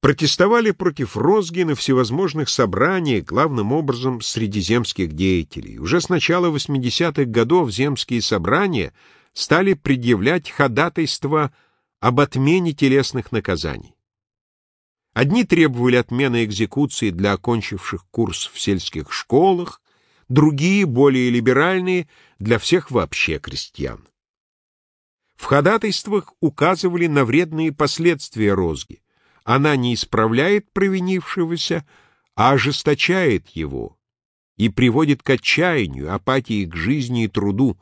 протестовали против розги на всевозможных собраниях, главным образом среди земских деятелей. Уже с начала 80-х годов земские собрания стали предъявлять ходатайство об отмене телесных наказаний. Одни требовали отмены экзекуции для окончивших курс в сельских школах, другие, более либеральные, для всех вообще крестьян. В ходатайствах указывали на вредные последствия розги. Она не исправляет провинившегося, а ожесточает его и приводит к отчаянию, апатии к жизни и труду,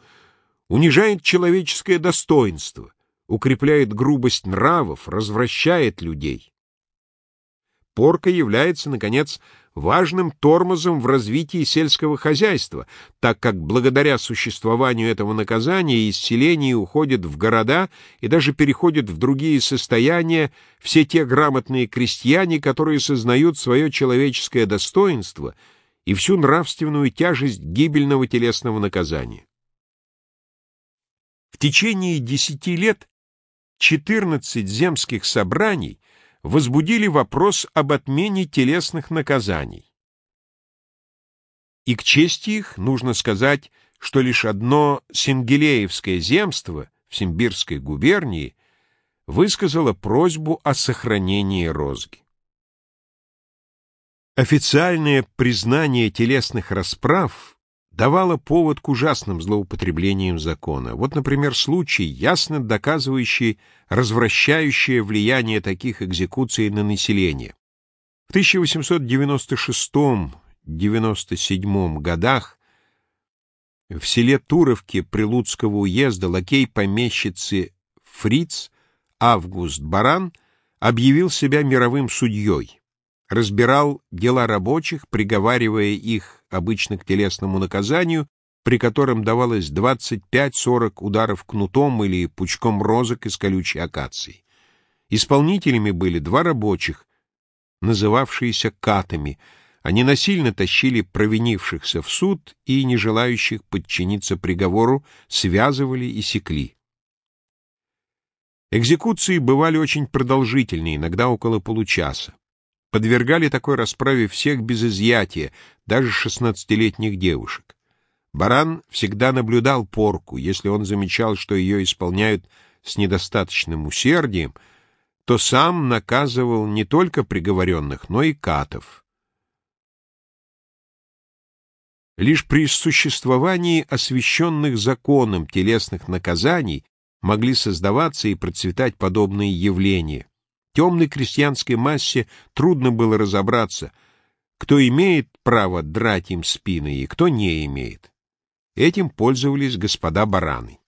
унижает человеческое достоинство, укрепляет грубость нравов, развращает людей. Порка является, наконец, важным тормозом в развитии сельского хозяйства, так как благодаря существованию этого наказания из селений уходят в города и даже переходят в другие состояния все те грамотные крестьяне, которые сознают свое человеческое достоинство и всю нравственную тяжесть гибельного телесного наказания. В течение десяти лет 14 земских собраний возбудили вопрос об отмене телесных наказаний. И к чести их нужно сказать, что лишь одно Сингелеевское земство в Симбирской губернии высказало просьбу о сохранении розги. Официальное признание телесных расправ давала повод к ужасным злоупотреблениям закона. Вот, например, случай, ясно доказывающий развращающее влияние таких экзекуций на население. В 1896-97 годах в селе Туровке Прилуцкого уезда лакей помещицы Фриц Август Баран объявил себя мировым судьей разбирал дела рабочих, приговаривая их обычно к телесному наказанию, при котором давалось 25-40 ударов кнутом или пучком розок из колючей акации. Исполнителями были два рабочих, называвшиеся катами. Они насильно тащили провинившихся в суд и не желающих подчиниться приговору связывали и секли. Экзекуции бывали очень продолжительные, иногда около получаса подвергали такой расправе всех без изъятия, даже шестнадцатилетних девушек. Баран всегда наблюдал порку, если он замечал, что ее исполняют с недостаточным усердием, то сам наказывал не только приговоренных, но и катов. Лишь при существовании освященных законом телесных наказаний могли создаваться и процветать подобные явления. Темной крестьянской массе трудно было разобраться, кто имеет право драть им спины и кто не имеет. Этим пользовались господа бараны.